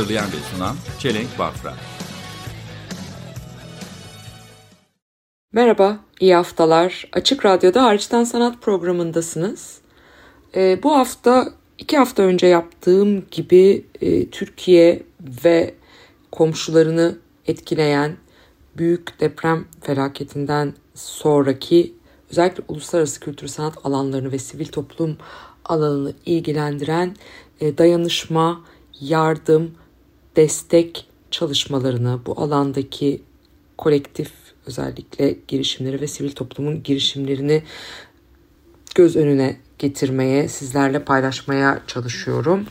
Hazırlayan ve sunan Çelenk Bafra Merhaba, iyi haftalar. Açık Radyo'da Hariçten Sanat programındasınız. Ee, bu hafta iki hafta önce yaptığım gibi e, Türkiye ve komşularını etkileyen büyük deprem felaketinden sonraki özellikle uluslararası kültür sanat alanlarını ve sivil toplum alanını ilgilendiren e, dayanışma, yardım, destek çalışmalarını bu alandaki kolektif özellikle girişimleri ve sivil toplumun girişimlerini göz önüne getirmeye, sizlerle paylaşmaya çalışıyorum.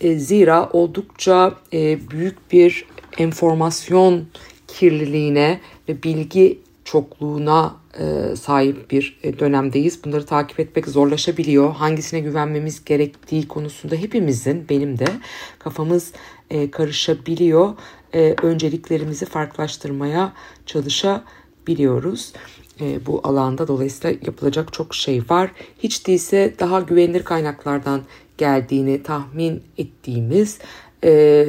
E, zira oldukça e, büyük bir enformasyon kirliliğine ve bilgi çokluğuna e, sahip bir e, dönemdeyiz. Bunları takip etmek zorlaşabiliyor. Hangisine güvenmemiz gerektiği konusunda hepimizin, benim de kafamız e, karışabiliyor. E, önceliklerimizi farklılaştırmaya çalışabiliyoruz. E, bu alanda dolayısıyla yapılacak çok şey var. Hiç değilse daha güvenilir kaynaklardan geldiğini tahmin ettiğimiz e,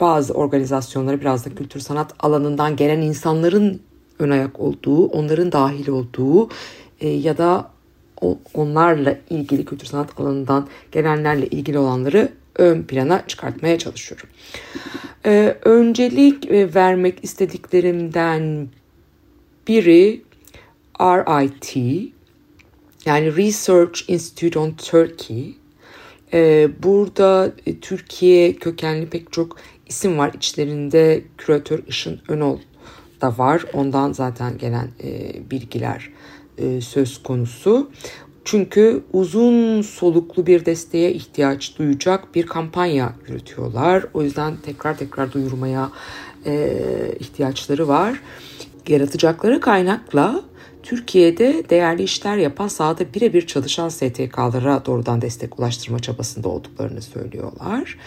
bazı organizasyonlara biraz da kültür sanat alanından gelen insanların ön ayak olduğu, onların dahil olduğu e, ya da onlarla ilgili kültür sanat alanından gelenlerle ilgili olanları ön plana çıkartmaya çalışıyorum. E, öncelik e, vermek istediklerimden biri RIT yani Research Institute on Turkey. Ee, burada e, Türkiye kökenli pek çok isim var. İçlerinde küratör Işın Önol da var. Ondan zaten gelen e, bilgiler e, söz konusu. Çünkü uzun soluklu bir desteğe ihtiyaç duyacak bir kampanya yürütüyorlar. O yüzden tekrar tekrar duyurmaya e, ihtiyaçları var. Yaratacakları kaynakla Türkiye'de değerli işler yapan sahada birebir çalışan STK'lara doğrudan destek ulaştırma çabasında olduklarını söylüyorlar.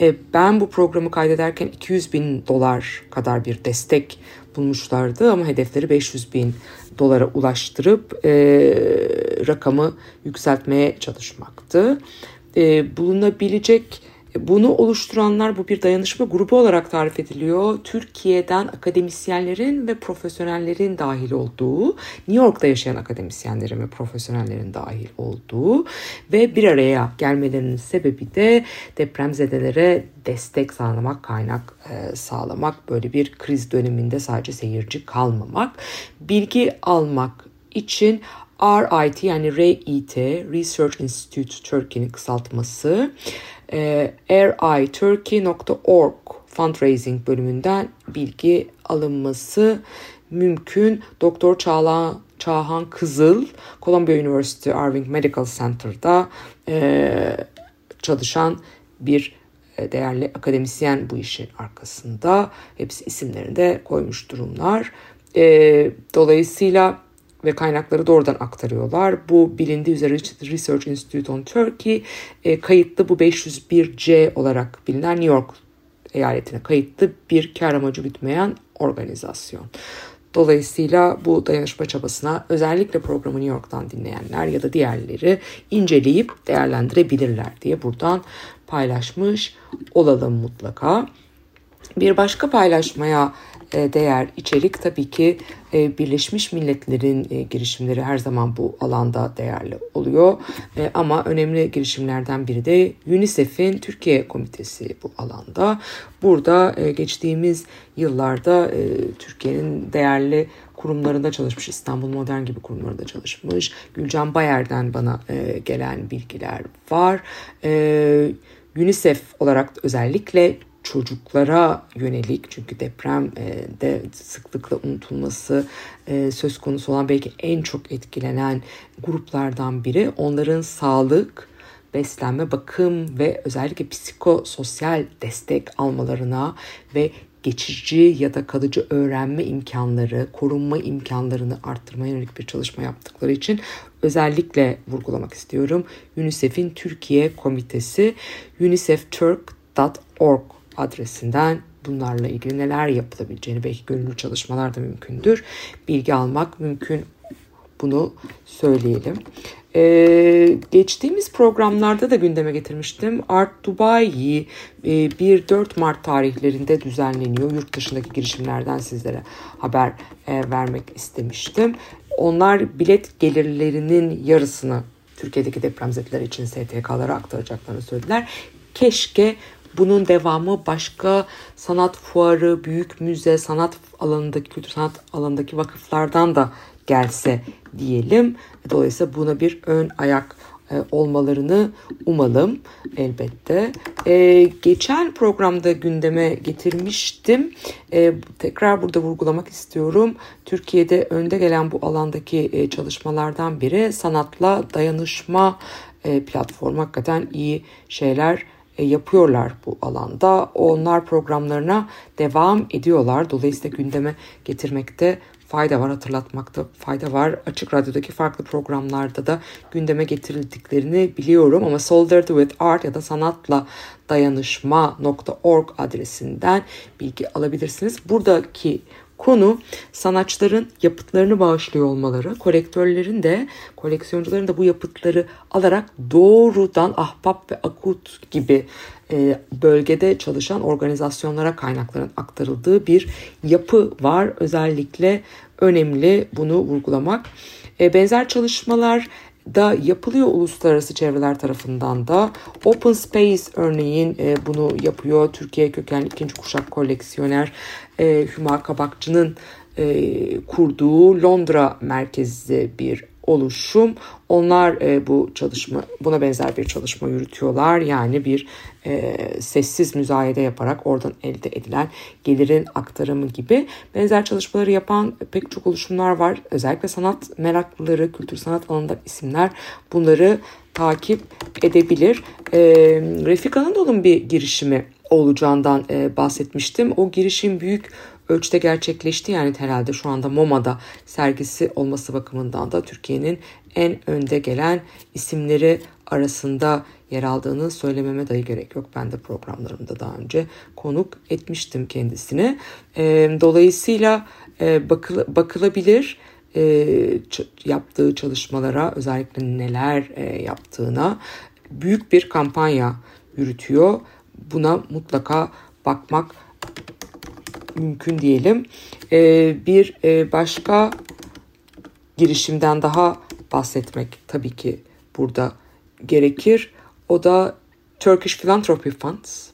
E, Ben bu programı kaydederken 200 bin dolar kadar bir destek bulmuşlardı ama hedefleri 500 bin dolara ulaştırıp e, rakamı yükseltmeye çalışmaktı. E, bulunabilecek bunu oluşturanlar bu bir dayanışma grubu olarak tarif ediliyor. Türkiye'den akademisyenlerin ve profesyonellerin dahil olduğu, New York'ta yaşayan akademisyenlerin ve profesyonellerin dahil olduğu ve bir araya gelmelerinin sebebi de depremzedelere destek sağlamak, kaynak e, sağlamak, böyle bir kriz döneminde sadece seyirci kalmamak, bilgi almak için RIT yani RIT Research Institute Turkey'nin kısaltması e, riturkey.org fundraising bölümünden bilgi alınması mümkün. Doktor Çağla, Çağhan Kızıl Columbia University Irving Medical Center'da e, çalışan bir e, değerli akademisyen bu işin arkasında. Hepsi isimlerini de koymuş durumlar. E, dolayısıyla ve kaynakları doğrudan aktarıyorlar. Bu bilindiği üzere Research Institute on Turkey e, kayıtlı bu 501C olarak bilinen New York eyaletine kayıtlı bir kar amacı gütmeyen organizasyon. Dolayısıyla bu dayanışma çabasına özellikle programı New York'tan dinleyenler ya da diğerleri inceleyip değerlendirebilirler diye buradan paylaşmış olalım mutlaka. Bir başka paylaşmaya değer içerik tabii ki e, Birleşmiş Milletler'in e, girişimleri her zaman bu alanda değerli oluyor. E, Ama önemli girişimlerden biri de UNICEF'in Türkiye Komitesi bu alanda. Burada e, geçtiğimiz yıllarda e, Türkiye'nin değerli kurumlarında çalışmış, İstanbul Modern gibi kurumlarında çalışmış. Gülcan Bayer'den bana e, gelen bilgiler var. E, UNICEF olarak özellikle çocuklara yönelik çünkü depremde sıklıkla unutulması e, söz konusu olan belki en çok etkilenen gruplardan biri onların sağlık beslenme, bakım ve özellikle psikososyal destek almalarına ve geçici ya da kalıcı öğrenme imkanları, korunma imkanlarını arttırmaya yönelik bir çalışma yaptıkları için özellikle vurgulamak istiyorum. UNICEF'in Türkiye Komitesi unicefturk.org adresinden bunlarla ilgili neler yapılabileceğini belki gönüllü çalışmalar da mümkündür. Bilgi almak mümkün bunu söyleyelim. Ee, geçtiğimiz programlarda da gündeme getirmiştim. Art Dubai e, 1-4 Mart tarihlerinde düzenleniyor. Yurt dışındaki girişimlerden sizlere haber e, vermek istemiştim. Onlar bilet gelirlerinin yarısını Türkiye'deki depremzedeler için STK'lara aktaracaklarını söylediler. Keşke bunun devamı başka sanat fuarı, büyük müze, sanat alanındaki, kültür sanat alanındaki vakıflardan da gelse diyelim. Dolayısıyla buna bir ön ayak e, olmalarını umalım elbette. E, geçen programda gündeme getirmiştim. E, tekrar burada vurgulamak istiyorum. Türkiye'de önde gelen bu alandaki e, çalışmalardan biri sanatla dayanışma e, platformu. Hakikaten iyi şeyler yapıyorlar bu alanda. Onlar programlarına devam ediyorlar. Dolayısıyla gündeme getirmekte fayda var hatırlatmakta fayda var. Açık Radyo'daki farklı programlarda da gündeme getirildiklerini biliyorum ama Solidarity with Art ya da sanatla dayanışma.org adresinden bilgi alabilirsiniz. Buradaki konu sanatçıların yapıtlarını bağışlıyor olmaları, kolektörlerin de, koleksiyoncuların da bu yapıtları alarak doğrudan Ahbap ve Akut gibi e, bölgede çalışan organizasyonlara kaynakların aktarıldığı bir yapı var. Özellikle önemli bunu vurgulamak. E, benzer çalışmalar da yapılıyor uluslararası çevreler tarafından da. Open Space örneğin e, bunu yapıyor. Türkiye kökenli ikinci kuşak koleksiyoner e, Hüma Kabakçı'nın e, kurduğu Londra merkezli bir oluşum. Onlar e, bu çalışma buna benzer bir çalışma yürütüyorlar. Yani bir e, sessiz müzayede yaparak oradan elde edilen gelirin aktarımı gibi benzer çalışmaları yapan pek çok oluşumlar var. Özellikle sanat meraklıları, kültür sanat alanında isimler bunları takip edebilir. E, Refik Anadolu'nun bir girişimi olacağından e, bahsetmiştim. O girişim büyük ölçüde gerçekleşti. Yani herhalde şu anda MoMA'da sergisi olması bakımından da Türkiye'nin en önde gelen isimleri arasında yer aldığını söylememe dahi gerek yok. Ben de programlarımda daha önce konuk etmiştim kendisini. E, dolayısıyla e, bakıl, bakılabilir e, yaptığı çalışmalara özellikle neler e, yaptığına büyük bir kampanya yürütüyor. Buna mutlaka bakmak mümkün diyelim. E, bir e, başka girişimden daha bahsetmek tabii ki burada gerekir. O da Turkish Philanthropy Funds.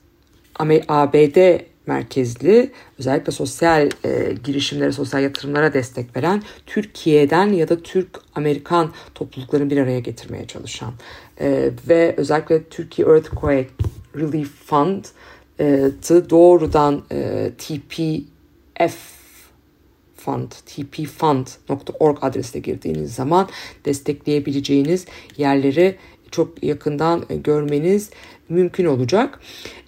ABD merkezli özellikle sosyal e, girişimlere, sosyal yatırımlara destek veren Türkiye'den ya da Türk-Amerikan topluluklarını bir araya getirmeye çalışan e, ve özellikle Türkiye Earthquake Relief Fund e, doğrudan e, TPF fund, tpfund.org adresine girdiğiniz zaman destekleyebileceğiniz yerleri çok yakından görmeniz mümkün olacak.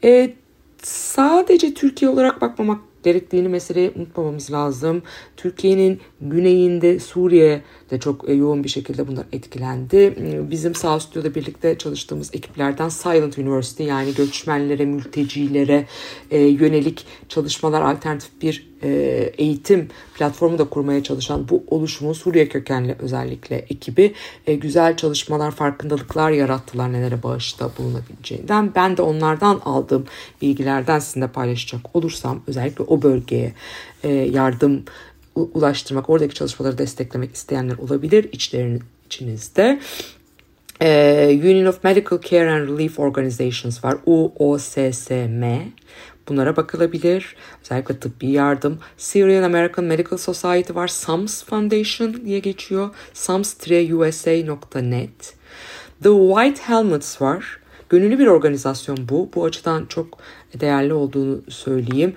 E, sadece Türkiye olarak bakmamak gerektiğini meseleye unutmamamız lazım. Türkiye'nin güneyinde Suriye de çok e, yoğun bir şekilde bundan etkilendi. E, bizim sağ stüdyoda birlikte çalıştığımız ekiplerden Silent University yani göçmenlere, mültecilere e, yönelik çalışmalar alternatif bir eğitim platformu da kurmaya çalışan bu oluşumun Suriye kökenli özellikle ekibi güzel çalışmalar, farkındalıklar yarattılar nelere bağışta bulunabileceğinden. Ben de onlardan aldığım bilgilerden sizinle paylaşacak olursam özellikle o bölgeye yardım ulaştırmak, oradaki çalışmaları desteklemek isteyenler olabilir içlerinin içinizde. Ee, Union of Medical Care and Relief Organizations var. UOSSM. Bunlara bakılabilir. Özellikle tıbbi yardım. Syrian American Medical Society var. SAMS Foundation diye geçiyor. sams-usa.net. The White Helmets var. Gönüllü bir organizasyon bu. Bu açıdan çok değerli olduğunu söyleyeyim.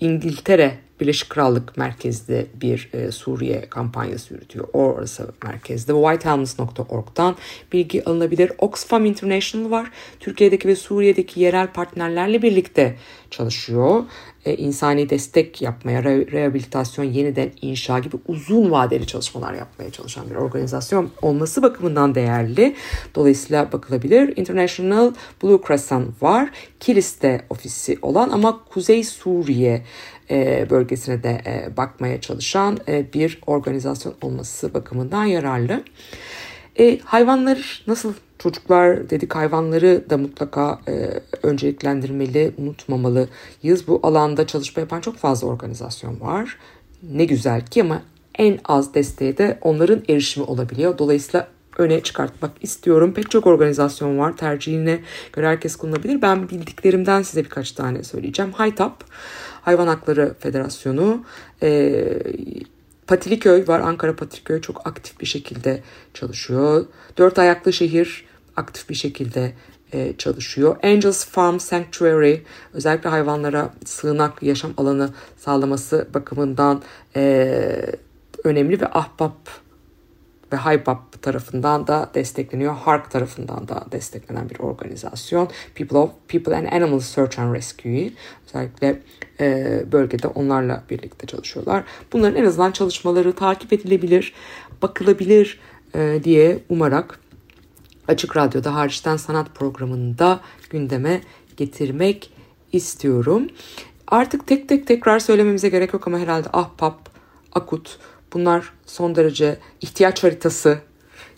İngiltere Birleşik Krallık merkezli bir e, Suriye kampanyası yürütüyor. Orası merkezde. Whitehelmets.org'dan bilgi alınabilir. Oxfam International var. Türkiye'deki ve Suriye'deki yerel partnerlerle birlikte çalışıyor. E, insani destek yapmaya, re- rehabilitasyon, yeniden inşa gibi uzun vadeli çalışmalar yapmaya çalışan bir organizasyon olması bakımından değerli. Dolayısıyla bakılabilir. International Blue Crescent var. Kilis'te ofisi olan ama Kuzey Suriye e, bölgesine de e, bakmaya çalışan e, bir organizasyon olması bakımından yararlı. E, hayvanlar nasıl çocuklar dedik hayvanları da mutlaka e, önceliklendirmeli, unutmamalıyız. Bu alanda çalışma yapan çok fazla organizasyon var. Ne güzel ki ama en az desteğe de onların erişimi olabiliyor. Dolayısıyla öne çıkartmak istiyorum. Pek çok organizasyon var. Tercihine göre herkes kullanabilir. Ben bildiklerimden size birkaç tane söyleyeceğim. Haytap, Hayvan Hakları Federasyonu, e, Patiliköy var. Ankara Patiliköy çok aktif bir şekilde çalışıyor. Dört Ayaklı Şehir aktif bir şekilde e, çalışıyor. Angels Farm Sanctuary özellikle hayvanlara sığınak yaşam alanı sağlaması bakımından e, önemli ve Ahbap ve HYPAP tarafından da destekleniyor. HARK tarafından da desteklenen bir organizasyon. People, of, People and Animals Search and Rescue özellikle e, bölgede onlarla birlikte çalışıyorlar. Bunların en azından çalışmaları takip edilebilir, bakılabilir e, diye umarak Açık Radyo'da hariçten sanat programında gündeme getirmek istiyorum. Artık tek tek tekrar söylememize gerek yok ama herhalde Ahbap, Akut bunlar son derece ihtiyaç haritası.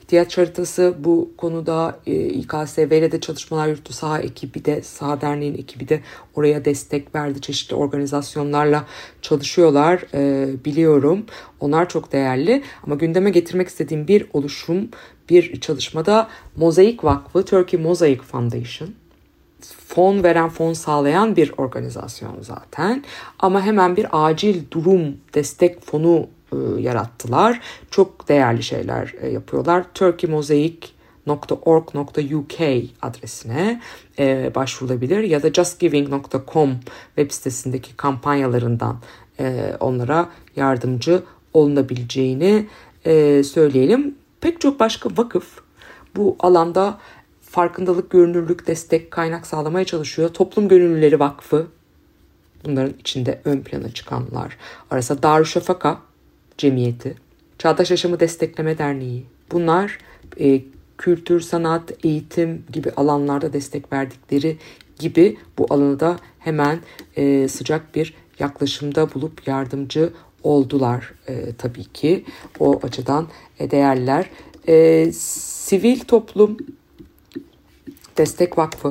İhtiyaç haritası bu konuda e, İKSV ile de çalışmalar yürüttü. Saha ekibi de, Saha Derneği'nin ekibi de oraya destek verdi. Çeşitli organizasyonlarla çalışıyorlar e, biliyorum. Onlar çok değerli ama gündeme getirmek istediğim bir oluşum, bir çalışmada Mozaik Vakfı, Turkey Mosaic Foundation fon veren, fon sağlayan bir organizasyon zaten. Ama hemen bir acil durum destek fonu e, yarattılar. Çok değerli şeyler e, yapıyorlar. turkeymosaic.org.uk adresine e, başvurulabilir ya da justgiving.com web sitesindeki kampanyalarından onlara yardımcı olunabileceğini söyleyelim. Pek çok başka vakıf bu alanda farkındalık, görünürlük, destek, kaynak sağlamaya çalışıyor. Toplum Gönüllüleri Vakfı bunların içinde ön plana çıkanlar arasında Darüşşafaka Cemiyeti, Çağdaş Yaşamı Destekleme Derneği. Bunlar e, kültür, sanat, eğitim gibi alanlarda destek verdikleri gibi bu alanı da hemen e, sıcak bir yaklaşımda bulup yardımcı oldular e, tabii ki. O açıdan e, değerler. E, sivil toplum Destek Vakfı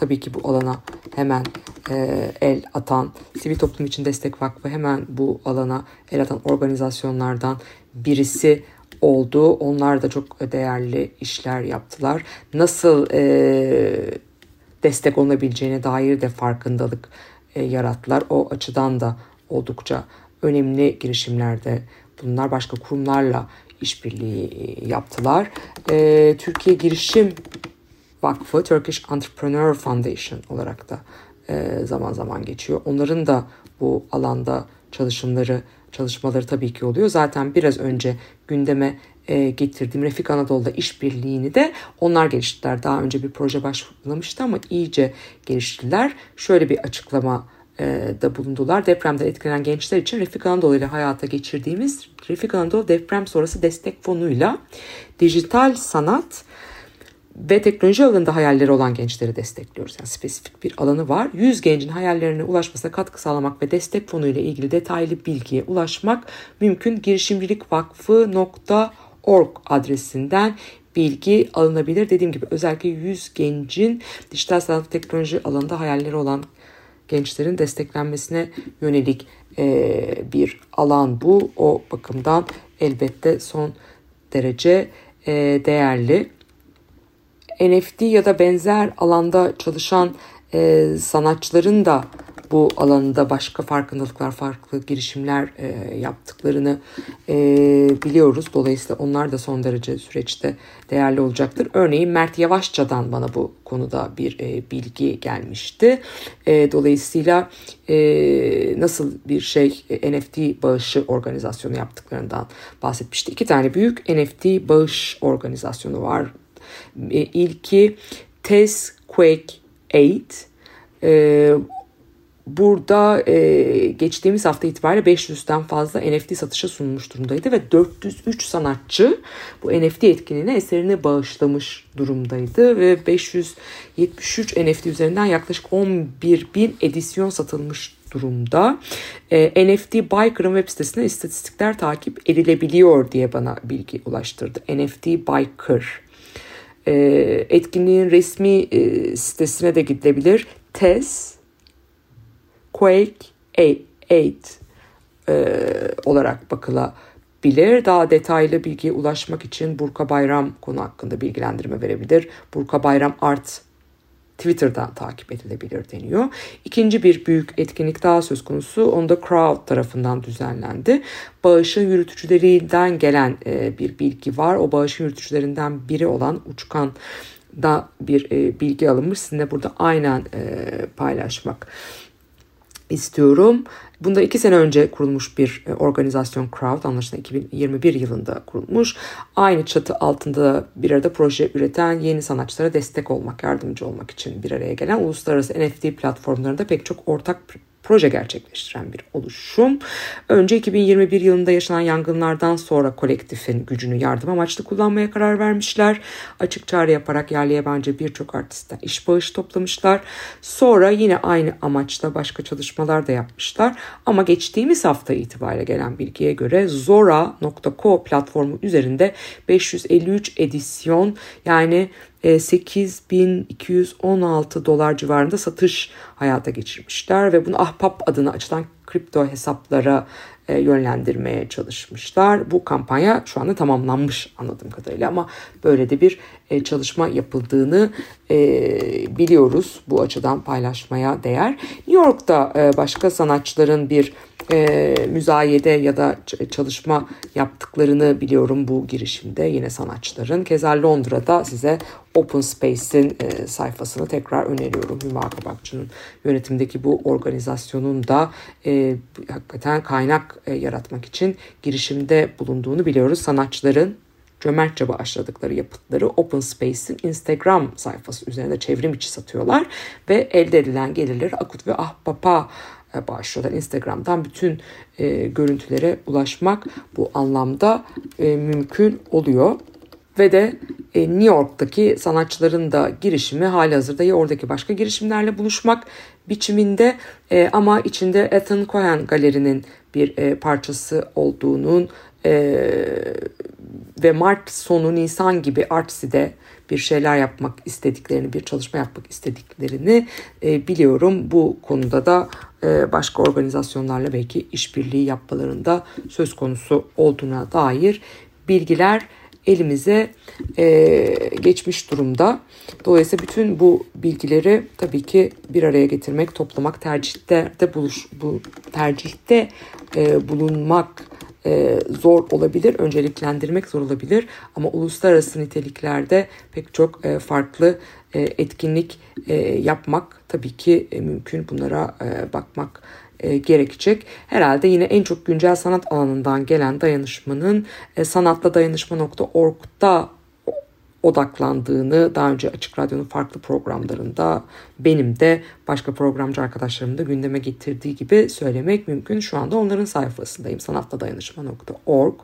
tabii ki bu alana hemen e, el atan, Sivil Toplum için Destek Vakfı hemen bu alana el atan organizasyonlardan birisi oldu. Onlar da çok değerli işler yaptılar. Nasıl e, destek olunabileceğine dair de farkındalık e, yarattılar. O açıdan da oldukça önemli girişimlerde bunlar başka kurumlarla işbirliği yaptılar. E, Türkiye Girişim Vakfı Turkish Entrepreneur Foundation olarak da e, zaman zaman geçiyor. Onların da bu alanda çalışımları, çalışmaları tabii ki oluyor. Zaten biraz önce gündeme e, getirdiğim Refik Anadolu'da işbirliğini de onlar geliştirdiler. Daha önce bir proje başlamıştı ama iyice geliştirdiler. Şöyle bir açıklama e, da bulundular. Depremden etkilenen gençler için Refik Anadolu ile hayata geçirdiğimiz Refik Anadolu deprem sonrası destek fonuyla dijital sanat ve teknoloji alanında hayalleri olan gençleri destekliyoruz. Yani spesifik bir alanı var. 100 gencin hayallerine ulaşmasına katkı sağlamak ve destek fonu ile ilgili detaylı bilgiye ulaşmak mümkün. girişimcilikvakfı.org adresinden bilgi alınabilir. Dediğim gibi özellikle 100 gencin dijital sanat teknoloji alanında hayalleri olan gençlerin desteklenmesine yönelik e, bir alan bu. O bakımdan elbette son derece e, değerli. NFT ya da benzer alanda çalışan e, sanatçıların da bu alanında başka farkındalıklar, farklı girişimler e, yaptıklarını e, biliyoruz. Dolayısıyla onlar da son derece süreçte değerli olacaktır. Örneğin Mert Yavaşça'dan bana bu konuda bir e, bilgi gelmişti. E, dolayısıyla e, nasıl bir şey e, NFT bağışı organizasyonu yaptıklarından bahsetmişti. İki tane büyük NFT bağış organizasyonu var. E, ilki Tezquake 8. E, burada e, geçtiğimiz hafta itibariyle 500'den fazla NFT satışa sunmuş durumdaydı ve 403 sanatçı bu NFT etkinliğine eserini bağışlamış durumdaydı ve 573 NFT üzerinden yaklaşık 11 bin edisyon satılmış durumda. E, NFT Biker'ın web sitesine istatistikler takip edilebiliyor diye bana bilgi ulaştırdı. NFT Biker. E, etkinliğin resmi e, sitesine de gidilebilir. Tez Quake 8 e, olarak bakılabilir. Daha detaylı bilgiye ulaşmak için Burka Bayram konu hakkında bilgilendirme verebilir. Burka Bayram Art Twitter'dan takip edilebilir deniyor. İkinci bir büyük etkinlik daha söz konusu. Onda Crowd tarafından düzenlendi. Bağışın yürütücülerinden gelen e, bir bilgi var. O bağışın yürütücülerinden biri olan Uçkan da bir e, bilgi alınmış. Sizinle burada aynen e, paylaşmak istiyorum. Bunda iki sene önce kurulmuş bir e, organizasyon Crowd anlaşılan 2021 yılında kurulmuş. Aynı çatı altında bir arada proje üreten yeni sanatçılara destek olmak, yardımcı olmak için bir araya gelen uluslararası NFT platformlarında pek çok ortak proje gerçekleştiren bir oluşum. Önce 2021 yılında yaşanan yangınlardan sonra kolektifin gücünü yardım amaçlı kullanmaya karar vermişler. Açık çağrı yaparak yerli yabancı birçok artistten iş bağış toplamışlar. Sonra yine aynı amaçla başka çalışmalar da yapmışlar. Ama geçtiğimiz hafta itibariyle gelen bilgiye göre Zora.co platformu üzerinde 553 edisyon yani 8216 dolar civarında satış hayata geçirmişler ve bunu Ahbap adına açılan kripto hesaplara e, yönlendirmeye çalışmışlar. Bu kampanya şu anda tamamlanmış anladığım kadarıyla ama böyle de bir e, çalışma yapıldığını e, biliyoruz. Bu açıdan paylaşmaya değer. New York'ta başka sanatçıların bir e, müzayede ya da çalışma yaptıklarını biliyorum bu girişimde yine sanatçıların. Keza Londra'da size Open Space'in e, sayfasını tekrar öneriyorum. Hüma Kabakçı'nın yönetimdeki bu organizasyonun da e, hakikaten kaynak e, yaratmak için girişimde bulunduğunu biliyoruz. Sanatçıların cömertçe bağışladıkları yapıtları Open Space'in Instagram sayfası üzerinde çevrim içi satıyorlar ve elde edilen gelirleri Akut ve Ahbap'a e, bağışlıyorlar. Instagram'dan bütün e, görüntülere ulaşmak bu anlamda e, mümkün oluyor. Ve de e, New York'taki sanatçıların da girişimi hali hazırda ya oradaki başka girişimlerle buluşmak biçiminde e, ama içinde Ethan Cohen galerinin bir e, parçası olduğunun e, ve Mart sonu Nisan gibi Artsi'de bir şeyler yapmak istediklerini, bir çalışma yapmak istediklerini e, biliyorum. Bu konuda da e, başka organizasyonlarla belki işbirliği yapmalarında söz konusu olduğuna dair bilgiler elimize e, geçmiş durumda. Dolayısıyla bütün bu bilgileri tabii ki bir araya getirmek, toplamak, tercihte de buluş, bu tercihte e, bulunmak e, zor olabilir, önceliklendirmek zor olabilir ama uluslararası niteliklerde pek çok e, farklı e, etkinlik e, yapmak tabii ki e, mümkün. Bunlara e, bakmak e, gerekecek. Herhalde yine en çok güncel sanat alanından gelen dayanışmanın e, sanatla odaklandığını daha önce Açık Radyo'nun farklı programlarında benim de başka programcı arkadaşlarımın da gündeme getirdiği gibi söylemek mümkün. Şu anda onların sayfasındayım sanatladayanışma.org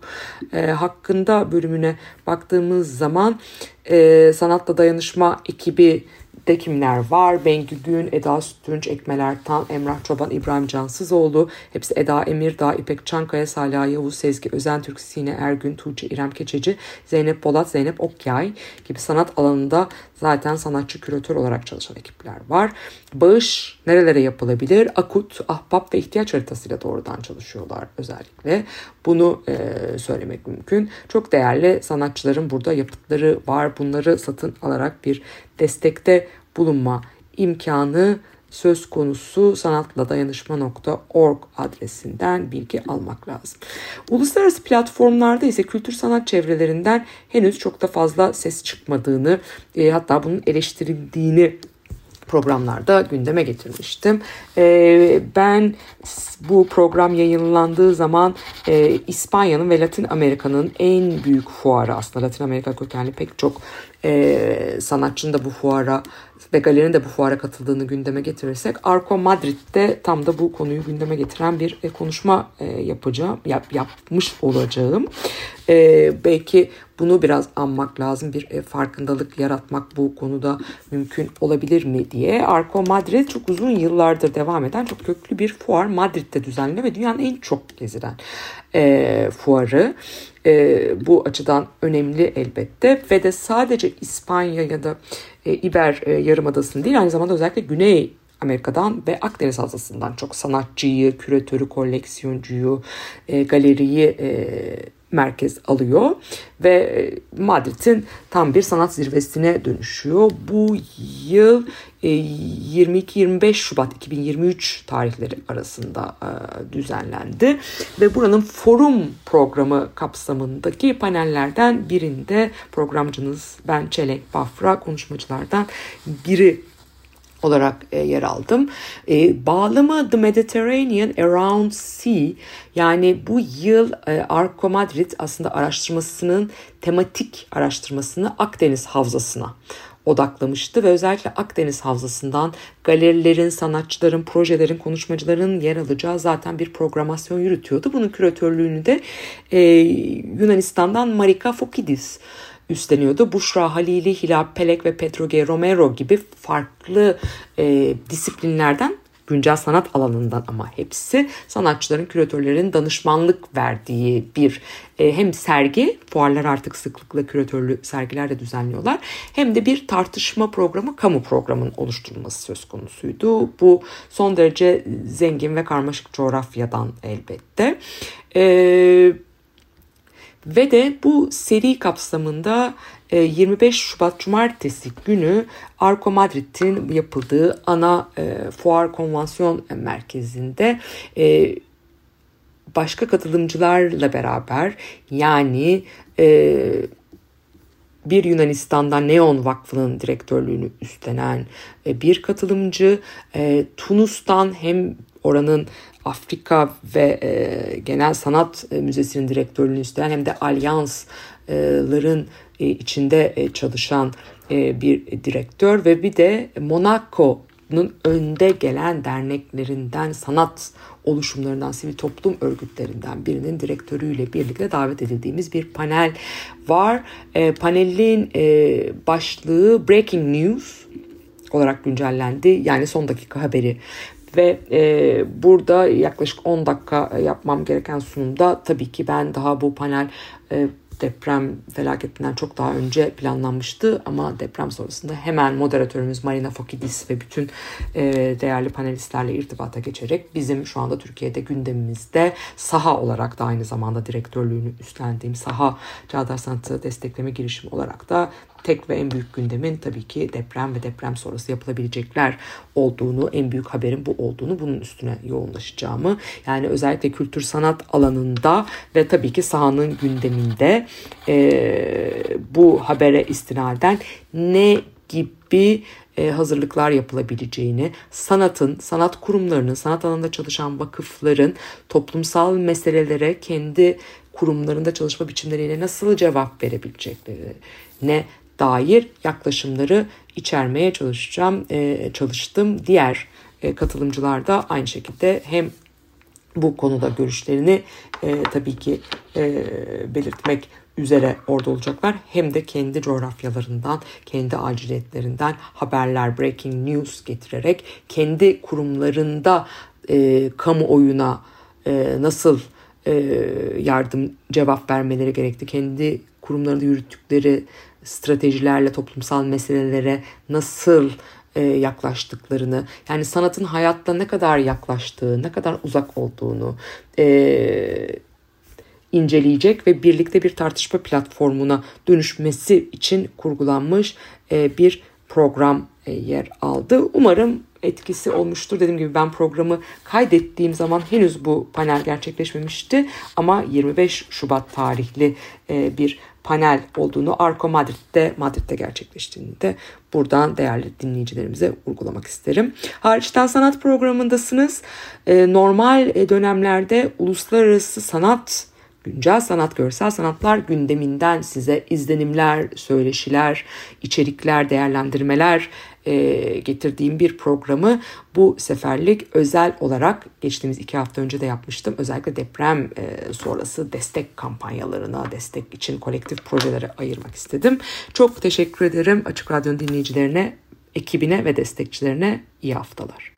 e, hakkında bölümüne baktığımız zaman e, Sanatla Dayanışma ekibi de kimler var? Bengü Gün, Eda Sütünç, Ekmeler Tan, Emrah Çoban, İbrahim Cansızoğlu. Hepsi Eda Emirdağ, İpek Çankaya, Salih Yavuz, Sezgi Özentürk, Sine Ergün, Tuğçe İrem Keçeci, Zeynep Bolat, Zeynep Okyay gibi sanat alanında zaten sanatçı küratör olarak çalışan ekipler var. Bağış nerelere yapılabilir? Akut, ahbap ve ihtiyaç haritasıyla doğrudan çalışıyorlar özellikle. Bunu e, söylemek mümkün. Çok değerli sanatçıların burada yapıtları var. Bunları satın alarak bir destekte bulunma imkanı söz konusu sanatladayanışma.org adresinden bilgi almak lazım. Uluslararası platformlarda ise kültür sanat çevrelerinden henüz çok da fazla ses çıkmadığını e, hatta bunun eleştirildiğini programlarda gündeme getirmiştim. Ee, ben bu program yayınlandığı zaman e, İspanya'nın ve Latin Amerika'nın en büyük fuarı aslında Latin Amerika kökenli pek çok e, sanatçının da bu fuara ve galerinin de bu fuara katıldığını gündeme getirirsek Arco Madrid'de tam da bu konuyu gündeme getiren bir e, konuşma e, yapacağım yap, yapmış olacağım. E, belki bunu biraz anmak lazım bir e, farkındalık yaratmak bu konuda mümkün olabilir mi diye. Arco Madrid çok uzun yıllardır devam eden çok köklü bir fuar Madrid'de düzenli ve dünyanın en çok gezilen e, fuarı. E, bu açıdan önemli elbette. Ve de sadece İspanya ya da e, İber e, Yarımadası'nın değil aynı zamanda özellikle Güney Amerika'dan ve Akdeniz Havzası'ndan çok sanatçıyı, küratörü, koleksiyoncuyu, e, galeriyi e, merkez alıyor ve e, Madrid'in tam bir sanat zirvesine dönüşüyor. Bu yıl 22-25 Şubat 2023 tarihleri arasında e, düzenlendi ve buranın forum programı kapsamındaki panellerden birinde programcınız ben Çelenk Bafra konuşmacılardan biri olarak e, yer aldım. E, bağlamı The Mediterranean Around Sea yani bu yıl e, Arco Madrid aslında araştırmasının tematik araştırmasını Akdeniz Havzası'na odaklamıştı ve özellikle Akdeniz Havzası'ndan galerilerin, sanatçıların, projelerin, konuşmacıların yer alacağı zaten bir programasyon yürütüyordu. Bunun küratörlüğünü de e, Yunanistan'dan Marika Fokidis üstleniyordu. Bushra Halili, Hilal Pelek ve Pedro. Romero gibi farklı e, disiplinlerden güncel sanat alanından ama hepsi sanatçıların, küratörlerin danışmanlık verdiği bir e, hem sergi, fuarlar artık sıklıkla küratörlü sergiler de düzenliyorlar. Hem de bir tartışma programı, kamu programının oluşturulması söz konusuydu. Bu son derece zengin ve karmaşık coğrafyadan elbette. Eee ve de bu seri kapsamında 25 e, Şubat Cumartesi günü Arco Madrid'in yapıldığı ana e, fuar konvansiyon merkezinde e, başka katılımcılarla beraber yani bir Yunanistan'dan Neon Vakfı'nın direktörlüğünü üstlenen bir katılımcı, Tunus'tan hem oranın Afrika ve e, Genel Sanat e, Müzesi'nin direktörlüğünü üstlenen hem de alyansların e, içinde e, çalışan e, bir direktör ve bir de Monaco'nun önde gelen derneklerinden, sanat oluşumlarından, sivil toplum örgütlerinden birinin direktörüyle birlikte davet edildiğimiz bir panel var. E, panelin e, başlığı Breaking News olarak güncellendi. Yani son dakika haberi ve e, burada yaklaşık 10 dakika yapmam gereken sunumda tabii ki ben daha bu panel e, deprem felaketinden çok daha önce planlanmıştı. Ama deprem sonrasında hemen moderatörümüz Marina Fokidis ve bütün e, değerli panelistlerle irtibata geçerek bizim şu anda Türkiye'de gündemimizde saha olarak da aynı zamanda direktörlüğünü üstlendiğim saha Çağdaş Sanatı Destekleme Girişimi olarak da tek ve en büyük gündemin tabii ki deprem ve deprem sonrası yapılabilecekler olduğunu, en büyük haberin bu olduğunu, bunun üstüne yoğunlaşacağımı, yani özellikle kültür sanat alanında ve tabii ki sahanın gündeminde e, bu habere istinaden ne gibi e, hazırlıklar yapılabileceğini, sanatın, sanat kurumlarının, sanat alanında çalışan vakıfların toplumsal meselelere kendi kurumlarında çalışma biçimleriyle nasıl cevap verebilecekleri, ne dair yaklaşımları içermeye çalışacağım, e, çalıştım. Diğer e, katılımcılar da aynı şekilde hem bu konuda görüşlerini e, tabii ki e, belirtmek üzere orada olacaklar. Hem de kendi coğrafyalarından, kendi aciliyetlerinden haberler, breaking news getirerek kendi kurumlarında e, kamuoyuna e, nasıl e, yardım cevap vermeleri gerekti. Kendi kurumlarında yürüttükleri stratejilerle toplumsal meselelere nasıl e, yaklaştıklarını, yani sanatın hayatla ne kadar yaklaştığı, ne kadar uzak olduğunu e, inceleyecek ve birlikte bir tartışma platformuna dönüşmesi için kurgulanmış e, bir program e, yer aldı. Umarım etkisi olmuştur. Dediğim gibi ben programı kaydettiğim zaman henüz bu panel gerçekleşmemişti. Ama 25 Şubat tarihli e, bir panel olduğunu Arco Madrid'de Madrid'de gerçekleştiğini de buradan değerli dinleyicilerimize vurgulamak isterim. Hariçten sanat programındasınız. E, normal e, dönemlerde uluslararası sanat güncel sanat, görsel sanatlar gündeminden size izlenimler, söyleşiler, içerikler, değerlendirmeler e, getirdiğim bir programı bu seferlik özel olarak geçtiğimiz iki hafta önce de yapmıştım. Özellikle deprem e, sonrası destek kampanyalarına, destek için kolektif projelere ayırmak istedim. Çok teşekkür ederim Açık Radyo dinleyicilerine, ekibine ve destekçilerine iyi haftalar.